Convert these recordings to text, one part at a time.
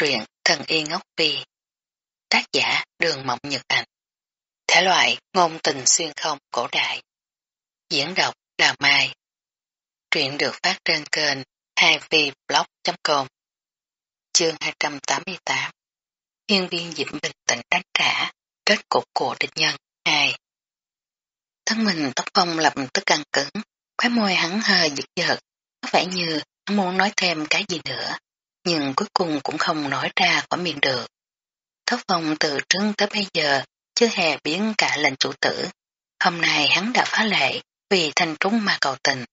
truyện Thần Y Ngốc Phi Tác giả Đường Mộng Nhật Ảnh Thể loại ngôn tình xuyên không cổ đại. Diễn đọc Đào Mai. Truyện được phát trên kênh 2vblog.com Chương 288 Hiên viên Diệm bình tĩnh đánh trả Kết cục của địch nhân 2 Thân mình tóc phong lập tức căng cứng. Khóe môi hắn hơi giật giật. Có vẻ như hắn muốn nói thêm cái gì nữa nhưng cuối cùng cũng không nói ra khỏi miệng được. Thất vọng từ trước tới bây giờ, chưa hề biến cả lệnh chủ tử. Hôm nay hắn đã phá lệ vì thành trúng mà cầu tình.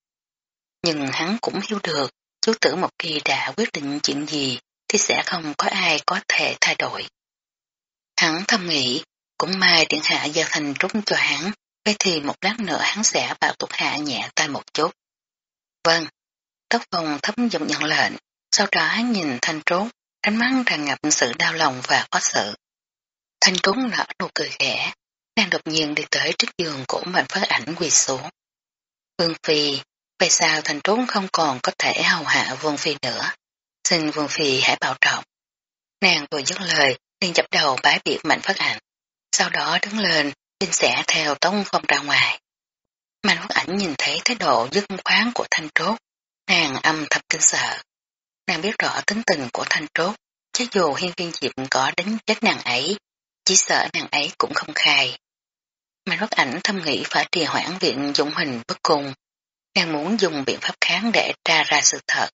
Nhưng hắn cũng hiểu được, chủ tử một khi đã quyết định chuyện gì thì sẽ không có ai có thể thay đổi. Hắn thầm nghĩ, cũng may điện hạ giao thành trúng cho hắn, vậy thì một lát nữa hắn sẽ bảo tục hạ nhẹ tay một chút. Vâng, tóc vòng thấm giọng nhận lệnh, sau đó hắn nhìn thanh trốn, ánh mắt tràn ngập sự đau lòng và khó xử. Thanh trốn nở nụ cười khẽ, đang đột nhiên đi tới trước giường của mạnh phát ảnh quỳ xuống. Vương Phi, vậy sao thanh trốn không còn có thể hầu hạ Vương Phi nữa? Xin Vương Phi hãy bảo trọng. Nàng vừa dứt lời, liền chập đầu bái biệt mạnh phát ảnh. Sau đó đứng lên, xin sẽ theo tông phong ra ngoài. Mạnh phát ảnh nhìn thấy thái độ dứt khoáng của thanh trốt, nàng âm thầm kinh sợ. Nàng biết rõ tính tình của thanh trốt, chứ dù hiên viên diệp có đánh chết nàng ấy, chỉ sợ nàng ấy cũng không khai. Mạnh bất ảnh thâm nghĩ phải trì hoãn viện dụng hình bất cùng. Nàng muốn dùng biện pháp kháng để tra ra sự thật.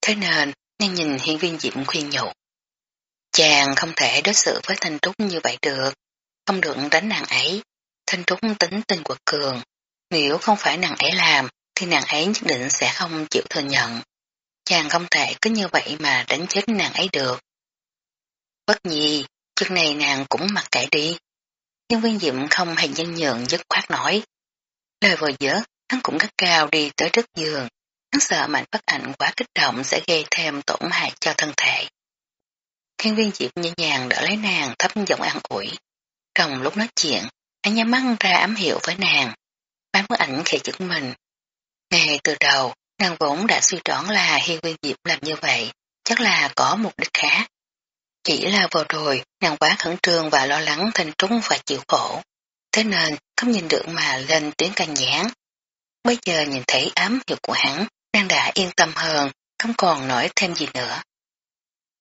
Thế nên, nàng nhìn hiên viên diệp khuyên nhủ. Chàng không thể đối xử với thanh trúc như vậy được. Không được đánh nàng ấy. Thanh trúc tính tình quật cường. Nếu không phải nàng ấy làm, thì nàng ấy nhất định sẽ không chịu thừa nhận. Chàng không thể cứ như vậy mà đánh chết nàng ấy được. Bất nhi, chân này nàng cũng mặc kệ đi. Nhưng viên diệm không hề nhân nhượng dứt khoát nói. Lời vừa dứt, hắn cũng gắt cao đi tới trước giường. Hắn sợ mạnh bất ảnh quá kích động sẽ gây thêm tổn hại cho thân thể. Thiên viên diệp nhẹ nhàng đỡ lấy nàng thấp giọng an ủi. Trong lúc nói chuyện, hắn nhắm mắt ra ám hiệu với nàng. Bán bức ảnh khẽ chứng mình. Ngay từ đầu, Nàng vốn đã suy đoán là Hiên Nguyên Diệp làm như vậy, chắc là có mục đích khác. Chỉ là vừa rồi, nàng quá khẩn trương và lo lắng thành trúng và chịu khổ. Thế nên, không nhìn được mà lên tiếng can gián. Bây giờ nhìn thấy ám hiệu của hắn, nàng đã yên tâm hơn, không còn nói thêm gì nữa.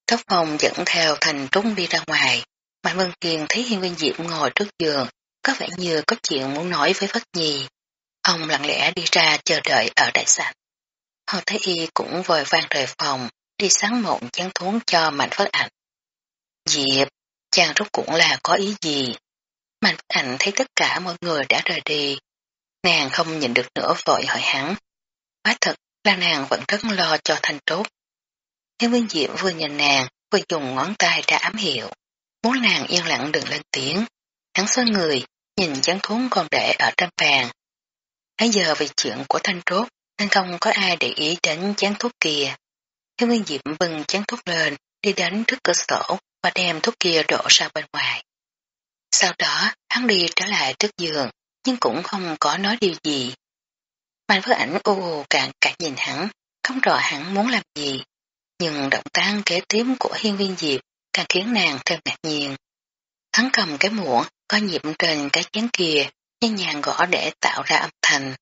Tóc phòng dẫn theo thành trúng đi ra ngoài, Mạnh Vân Kiên thấy Hiên Nguyên Diệp ngồi trước giường, có vẻ như có chuyện muốn nói với Phất Nhi. Ông lặng lẽ đi ra chờ đợi ở đại sảnh. Hồ Thế Y cũng vội vang rời phòng, đi sáng mộng chán thuốc cho Mạnh Phất Ảnh. Diệp, chàng rốt cũng là có ý gì? Mạnh Phất Ảnh thấy tất cả mọi người đã rời đi. Nàng không nhìn được nữa vội hỏi hắn. Quá thật là nàng vẫn rất lo cho thanh trốt. Nếu viên Diệp vừa nhìn nàng, vừa dùng ngón tay ra ám hiệu. Muốn nàng yên lặng đừng lên tiếng. Hắn xoay người, nhìn chán thuốc còn để ở trên bàn. Nãy giờ về chuyện của thanh trốt, nên không có ai để ý đến chén thuốc kia. Hiếu Nguyên Diệm bưng chén thuốc lên, đi đến trước cửa sổ và đem thuốc kia đổ ra bên ngoài. Sau đó, hắn đi trở lại trước giường, nhưng cũng không có nói điều gì. Mạnh với ảnh ô ô càng cả nhìn hắn, không rõ hắn muốn làm gì. Nhưng động tác kế tiếp của hiên viên diệp càng khiến nàng thêm ngạc nhiên. Hắn cầm cái muỗng có nhịp trên cái chén kia, nhanh nhàng gõ để tạo ra âm thanh.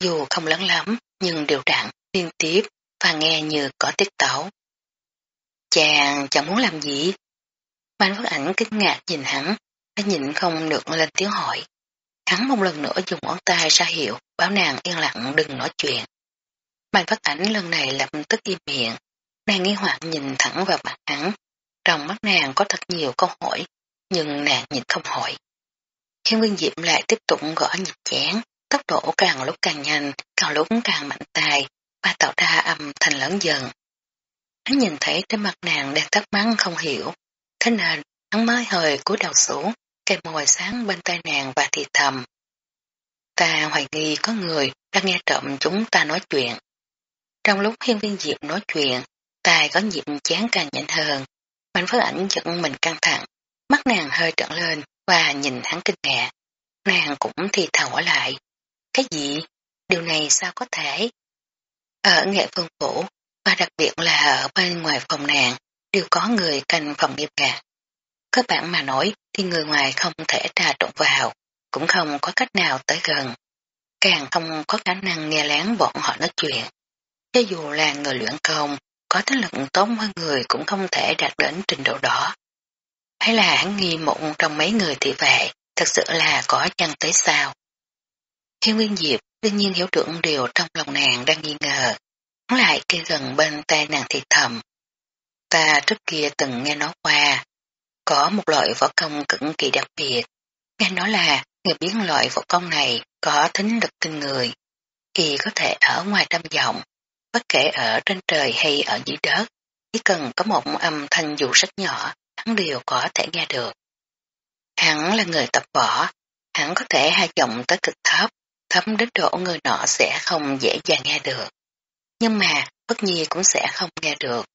Dù không lớn lắm, nhưng đều đặn, liên tiếp, và nghe như có tiết tấu. Chàng chẳng muốn làm gì? Mạnh phất ảnh kinh ngạc nhìn hắn, đã nhịn không được lên tiếng hỏi. Hắn một lần nữa dùng ngón tay ra hiệu, báo nàng yên lặng đừng nói chuyện. Mạnh phất ảnh lần này lập tức im miệng, nàng nghi hoặc nhìn thẳng vào mặt hắn. Trong mắt nàng có thật nhiều câu hỏi, nhưng nàng nhịn không hỏi. Hiên Nguyên Diệm lại tiếp tục gõ nhịp chén, tốc độ càng lúc càng nhanh, càng lúc càng mạnh tài, và tạo ra âm thanh lớn dần. Hắn nhìn thấy trên mặt nàng đang thắc mắc không hiểu, thế nên hắn mới hơi cúi đầu xuống, cây mồi sáng bên tay nàng và thì thầm. Ta hoài nghi có người đang nghe trộm chúng ta nói chuyện. Trong lúc hiên viên diệp nói chuyện, tài có nhịp chán càng nhanh hơn, mạnh phất ảnh giận mình căng thẳng, mắt nàng hơi trợn lên và nhìn hắn kinh ngạc. Nàng cũng thì thảo lại. Cái gì? Điều này sao có thể? Ở nghệ phương phủ, và đặc biệt là ở bên ngoài phòng nàng, đều có người canh phòng nghiêm ngặt. Cơ bản mà nói thì người ngoài không thể trà trộn vào, cũng không có cách nào tới gần. Càng không có khả năng nghe lén bọn họ nói chuyện. Cho dù là người luyện công, có tính lực tốt hơn người cũng không thể đạt đến trình độ đó. Hay là hắn nghi mụn trong mấy người thị vệ, thật sự là có chăng tới sao. Thiên Nguyên Diệp đương nhiên hiểu được điều trong lòng nàng đang nghi ngờ. Hắn lại kê gần bên tay nàng thì thầm. Ta trước kia từng nghe nói qua, có một loại võ công cực kỳ đặc biệt. Nghe nói là người biến loại võ công này có tính lực kinh người. Y có thể ở ngoài trăm dặm, bất kể ở trên trời hay ở dưới đất, chỉ cần có một âm thanh dù rất nhỏ, hắn đều có thể nghe được. Hắn là người tập võ, hắn có thể hai giọng tới cực thấp, thấm đến độ người nọ sẽ không dễ dàng nghe được. Nhưng mà bất nhi cũng sẽ không nghe được.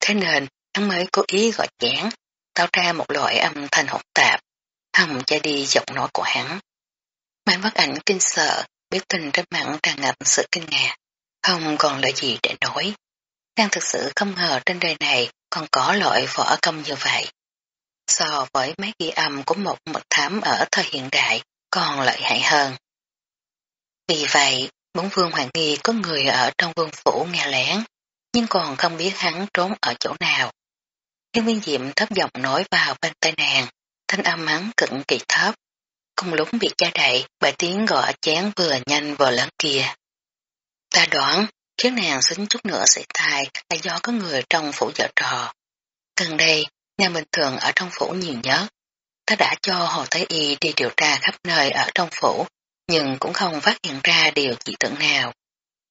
Thế nên hắn mới cố ý gọi chén, tạo ra một loại âm thanh hỗn tạp, hầm cho đi giọng nói của hắn. Mai bất ảnh kinh sợ, biết tình trên mặt tràn ngập sự kinh ngạc, không còn lời gì để nói. Đang thực sự không ngờ trên đời này còn có loại võ công như vậy. So với mấy ghi âm của một mật thám ở thời hiện đại còn lợi hại hơn. Vì vậy, bốn vương hoàng nghi có người ở trong vương phủ nghe lén, nhưng còn không biết hắn trốn ở chỗ nào. Thiên viên diệm thấp giọng nói vào bên tai nàng, thanh âm hắn cực kỳ thấp. Cùng lúc bị cha đậy bà tiếng gõ chén vừa nhanh vừa lớn kia. Ta đoán, khiến nàng xính chút nữa sẽ thai là do có người trong phủ vợ trò. Gần đây, nhà bình thường ở trong phủ nhiều nhất. Ta đã cho Hồ Thái Y đi điều tra khắp nơi ở trong phủ, nhưng cũng không phát hiện ra điều dị tượng nào.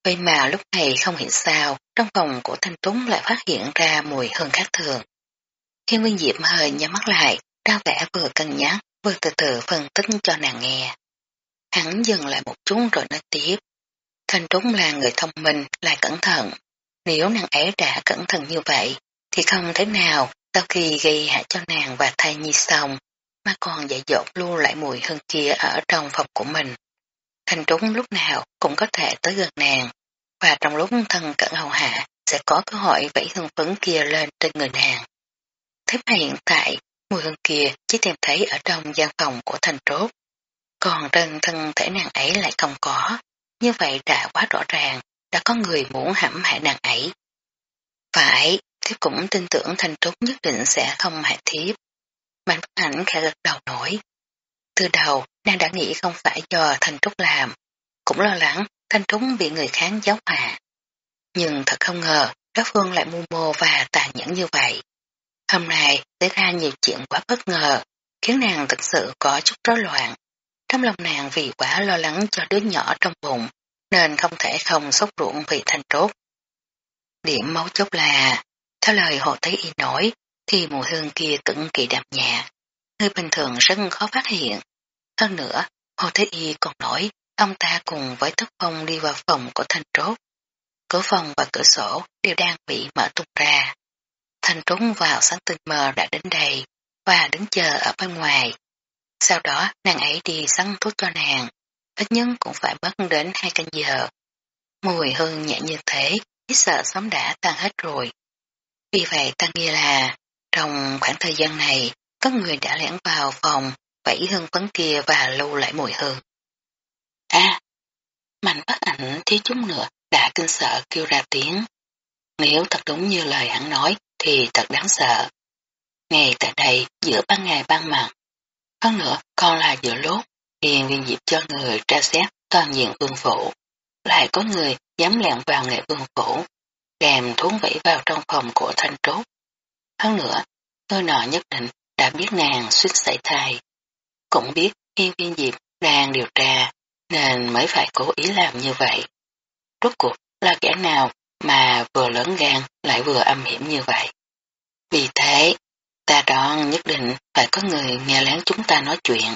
Vậy mà lúc này không hiểu sao, trong phòng của Thanh Túng lại phát hiện ra mùi hương khác thường. Thiên Nguyên Diệp hơi nhắm mắt lại, ra vẻ vừa cân nhắc, vừa từ từ phân tích cho nàng nghe. Hắn dừng lại một chút rồi nói tiếp. Thanh Túng là người thông minh, lại cẩn thận. Nếu nàng ấy đã cẩn thận như vậy, thì không thể nào sau khi gây hại cho nàng và thai nhi xong, mà còn dạy dột lưu lại mùi hương kia ở trong phòng của mình. Thanh Trúng lúc nào cũng có thể tới gần nàng, và trong lúc thân cận hầu hạ sẽ có cơ hội vẫy hương phấn kia lên trên người nàng. Thế mà hiện tại, mùi hương kia chỉ tìm thấy ở trong gian phòng của thành trốt, còn trên thân thể nàng ấy lại không có, như vậy đã quá rõ ràng, đã có người muốn hãm hại nàng ấy. Phải, thiếp cũng tin tưởng thanh trúc nhất định sẽ không hại thiếp. Mạnh bất ảnh khẽ gật đầu nổi. Từ đầu, nàng đã nghĩ không phải do thanh trúc làm, cũng lo lắng thanh trúc bị người khác giáo hạ. Nhưng thật không ngờ, đối phương lại mưu mô và tàn nhẫn như vậy. Hôm nay xảy ra nhiều chuyện quá bất ngờ, khiến nàng thực sự có chút rối loạn. Trong lòng nàng vì quá lo lắng cho đứa nhỏ trong bụng, nên không thể không sốt ruộng vì thanh Trúc. Điểm máu chốt là, theo lời Hồ Tế Y nói, thì mùi hương kia cực kỳ đậm nhạt, người bình thường rất khó phát hiện. Hơn nữa, Hồ Thế Y còn nói, ông ta cùng với thất Phong đi vào phòng của thanh trốt. Cửa phòng và cửa sổ đều đang bị mở tung ra. Thanh trốn vào sáng tinh mờ đã đến đây và đứng chờ ở bên ngoài. Sau đó nàng ấy đi săn thuốc cho nàng, ít nhất cũng phải mất đến hai canh giờ. Mùi hương nhẹ như thế, ít sợ sớm đã tan hết rồi. Vì vậy ta nghi là, trong khoảng thời gian này, có người đã lẻn vào phòng, vẫy hương phấn kia và lưu lại mùi hương. À, mạnh bắt ảnh thiếu chút nữa đã kinh sợ kêu ra tiếng. Nếu thật đúng như lời hắn nói thì thật đáng sợ. Ngay tại đây giữa ban ngày ban mặt, hơn nữa còn là giữa lúc hiền viên dịp cho người tra xét toàn diện vương phủ. Lại có người dám lẹn vào nghệ vương phủ, đèm thuốc vẫy vào trong phòng của thanh trốt. Hơn nữa, tôi nọ nhất định đã biết nàng suýt xảy thai. Cũng biết hiên viên diệp đang điều tra, nên mới phải cố ý làm như vậy. Rốt cuộc là kẻ nào mà vừa lớn gan lại vừa âm hiểm như vậy. Vì thế, ta đoán nhất định phải có người nghe lén chúng ta nói chuyện.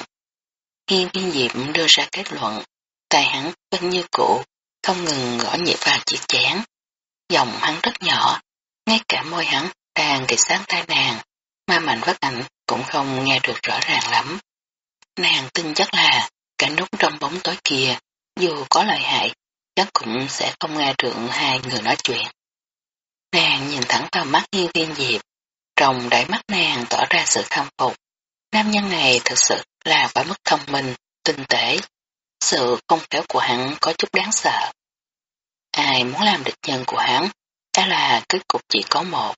Hiên viên diệp đưa ra kết luận, tay hắn vẫn như cũ, không ngừng gõ nhịp vào chiếc chén. Giọng hắn rất nhỏ, ngay cả môi hắn đang kịch sáng tai nàng, mà mạnh vất ảnh cũng không nghe được rõ ràng lắm. Nàng tin chắc là cả nút trong bóng tối kia, dù có lợi hại, chắc cũng sẽ không nghe được hai người nói chuyện. Nàng nhìn thẳng vào mắt hiên viên diệp, trong đáy mắt nàng tỏ ra sự khâm phục. Nam nhân này thực sự là phải mất thông minh, tinh tế. Sự không khéo của hắn có chút đáng sợ. Ai muốn làm địch nhân của hắn, đó là kết cục chỉ có một.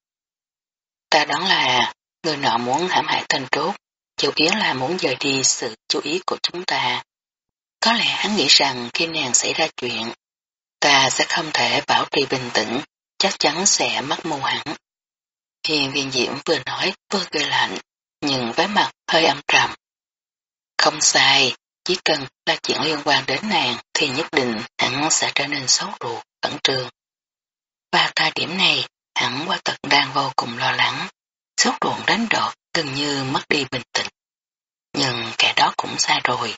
Ta đoán là người nọ muốn hãm hại tên trốt, chủ yếu là muốn dời đi sự chú ý của chúng ta. Có lẽ hắn nghĩ rằng khi nàng xảy ra chuyện, ta sẽ không thể bảo trì bình tĩnh, chắc chắn sẽ mất mù hẳn. Hiền viên diễm vừa nói vừa cười lạnh, nhưng với mặt hơi âm trầm. Không sai, chỉ cần là chuyện liên quan đến nàng thì nhất định hắn sẽ trở nên xấu ruột, khẩn trương. Vào thời điểm này, hắn qua tật đang vô cùng lo lắng, sốt ruột đến độ gần như mất đi bình đó cũng xa rồi.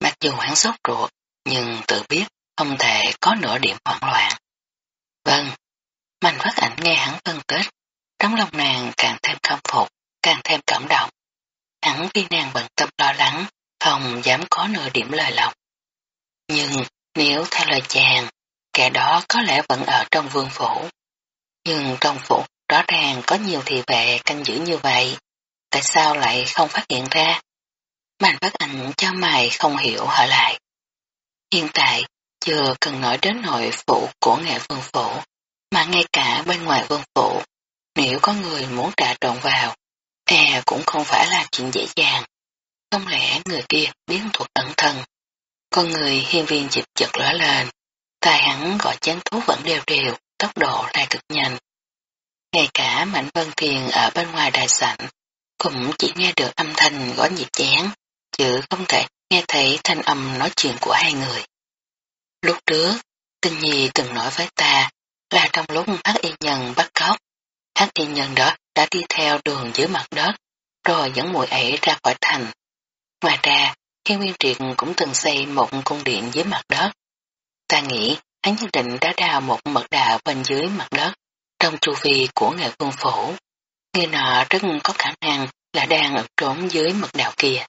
Mặc dù hắn sốt ruột, nhưng tự biết không thể có nửa điểm hoảng loạn. Vâng, Mạnh phát ảnh nghe hắn phân tích, trong lòng nàng càng thêm khâm phục, càng thêm cảm động. Hắn vì nàng bận tâm lo lắng, không dám có nửa điểm lời lòng. Nhưng nếu theo lời chàng, kẻ đó có lẽ vẫn ở trong vương phủ. Nhưng trong phủ rõ ràng có nhiều thị vệ canh giữ như vậy, tại sao lại không phát hiện ra? Mạnh phát ảnh cho mày không hiểu hỏi lại. Hiện tại, chưa cần nói đến nội phủ của nghệ vương phủ, mà ngay cả bên ngoài vương phủ, nếu có người muốn trà trộn vào, e cũng không phải là chuyện dễ dàng. Không lẽ người kia biến thuật ẩn thân. Con người hiên viên dịp chật lóe lên, tài hắn gọi chán thú vẫn đều đều, tốc độ lại cực nhanh. Ngay cả Mạnh Vân Thiền ở bên ngoài đại sảnh, cũng chỉ nghe được âm thanh gõ nhịp chén, chứ không thể nghe thấy thanh âm nói chuyện của hai người. Lúc trước, Tinh Nhi từng nói với ta là trong lúc hắc y nhân bắt cóc, hắc y nhân đó đã đi theo đường dưới mặt đất, rồi dẫn mùi ấy ra khỏi thành. Ngoài ra, khi Nguyên Triệt cũng từng xây một cung điện dưới mặt đất. Ta nghĩ hắn nhất định đã đào một mật đạo bên dưới mặt đất, trong chu vi của nghệ vương phủ. Người nọ rất có khả năng là đang ở trốn dưới mật đạo kia.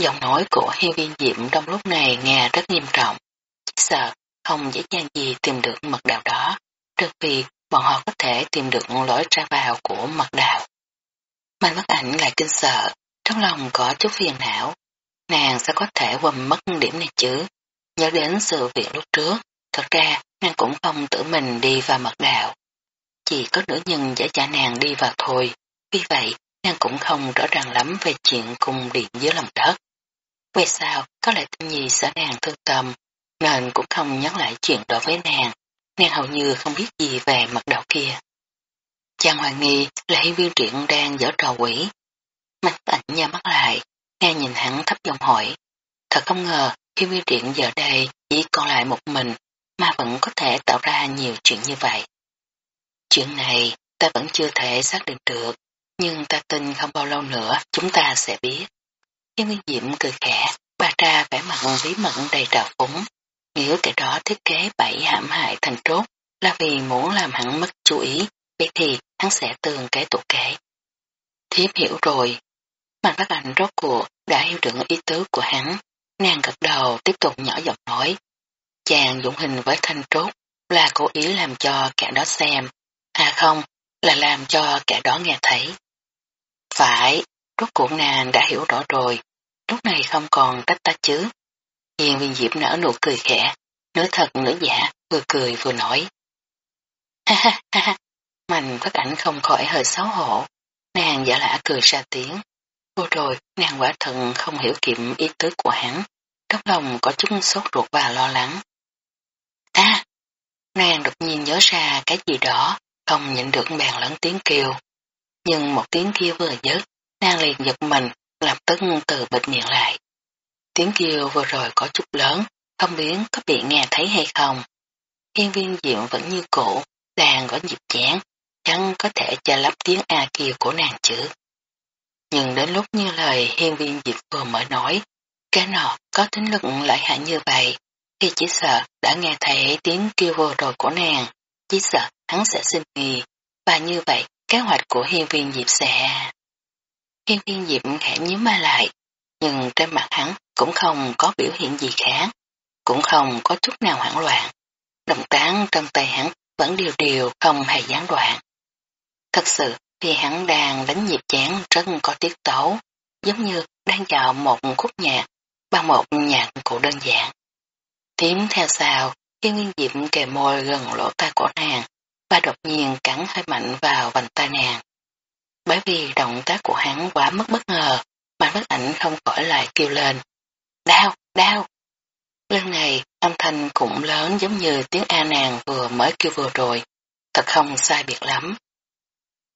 Giọng nói của Hiên Viên Diệm trong lúc này nghe rất nghiêm trọng. Sợ không dễ dàng gì tìm được mật đạo đó, trừ vì bọn họ có thể tìm được lối ra vào của mật đạo. Mạnh mất ảnh lại kinh sợ, trong lòng có chút phiền não. Nàng sẽ có thể quên mất điểm này chứ. Nhớ đến sự việc lúc trước, thật ra nàng cũng không tự mình đi vào mật đạo. Chỉ có nữ nhân giả trả nàng đi vào thôi, vì vậy nàng cũng không rõ ràng lắm về chuyện cung điện dưới lòng đất. Về sao, có lẽ tinh gì sợ nàng thương tâm, nên cũng không nhắc lại chuyện đó với nàng, nàng hầu như không biết gì về mật đạo kia. Chàng hoài nghi là hiên viên truyện đang dở trò quỷ. Mạnh ảnh nha mắt lại, nghe nhìn hắn thấp giọng hỏi. Thật không ngờ hiên viên truyện giờ đây chỉ còn lại một mình mà vẫn có thể tạo ra nhiều chuyện như vậy. Chuyện này ta vẫn chưa thể xác định được, nhưng ta tin không bao lâu nữa chúng ta sẽ biết. Hiên nguyên diệm cười khẽ, bà ra vẻ mặt bí mật đầy trào phúng. Nếu kẻ đó thiết kế bảy hãm hại thành trốt là vì muốn làm hắn mất chú ý, vậy thì hắn sẽ tường cái tụ kế. Thiếp hiểu rồi. Mạnh bác ảnh rốt cuộc đã hiểu được ý tứ của hắn. Nàng gật đầu tiếp tục nhỏ giọng nói. Chàng dụng hình với thanh trốt là cố ý làm cho kẻ đó xem. À không, là làm cho kẻ đó nghe thấy. Phải, rốt cuộc nàng đã hiểu rõ rồi. Lúc này không còn trách ta chứ. Hiền viên diệp nở nụ cười khẽ, nửa thật nửa giả, vừa cười vừa nói. Ha ha ha ha, mạnh phát ảnh không khỏi hơi xấu hổ, nàng giả lạ cười ra tiếng. Cô rồi, nàng quả thần không hiểu kiệm ý tứ của hắn, trong lòng có chút sốt ruột và lo lắng. À, nàng đột nhiên nhớ ra cái gì đó, không nhận được bèn lớn tiếng kêu. Nhưng một tiếng kia vừa dứt, nàng liền giật mình, lập tức từ bịt miệng lại. Tiếng kêu vừa rồi có chút lớn, không biết có bị nghe thấy hay không. Hiên viên diệu vẫn như cũ, đang có nhịp chán, chẳng có thể cho lắp tiếng A kia của nàng chứ. Nhưng đến lúc như lời hiên viên diệp vừa mới nói, cái nọ có tính lực lại hại như vậy, thì chỉ sợ đã nghe thấy tiếng kêu vừa rồi của nàng, chỉ sợ hắn sẽ sinh nghi, và như vậy kế hoạch của hiên viên diệp sẽ... Hiên thiên diệp khẽ nhíu ma lại, nhưng trên mặt hắn cũng không có biểu hiện gì khác, cũng không có chút nào hoảng loạn. Động tán trong tay hắn vẫn điều điều không hề gián đoạn. Thật sự thì hắn đang đánh nhịp chán rất có tiết tấu, giống như đang dạo một khúc nhạc bằng một nhạc cụ đơn giản. Tiếp theo sau, khi nguyên diệp kề môi gần lỗ tai của nàng và đột nhiên cắn hơi mạnh vào vành tai nàng. Bởi vì động tác của hắn quá mất bất ngờ, mà bức ảnh không khỏi lại kêu lên. Đau, đau! Lần này âm thanh cũng lớn giống như tiếng A nàng vừa mới kêu vừa rồi, thật không sai biệt lắm.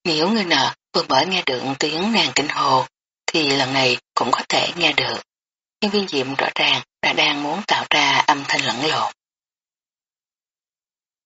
Nếu người nợ vừa mới nghe được tiếng nàng kinh hồ, thì lần này cũng có thể nghe được. Nhưng viên diệm rõ ràng đã đang muốn tạo ra âm thanh lẫn lộn.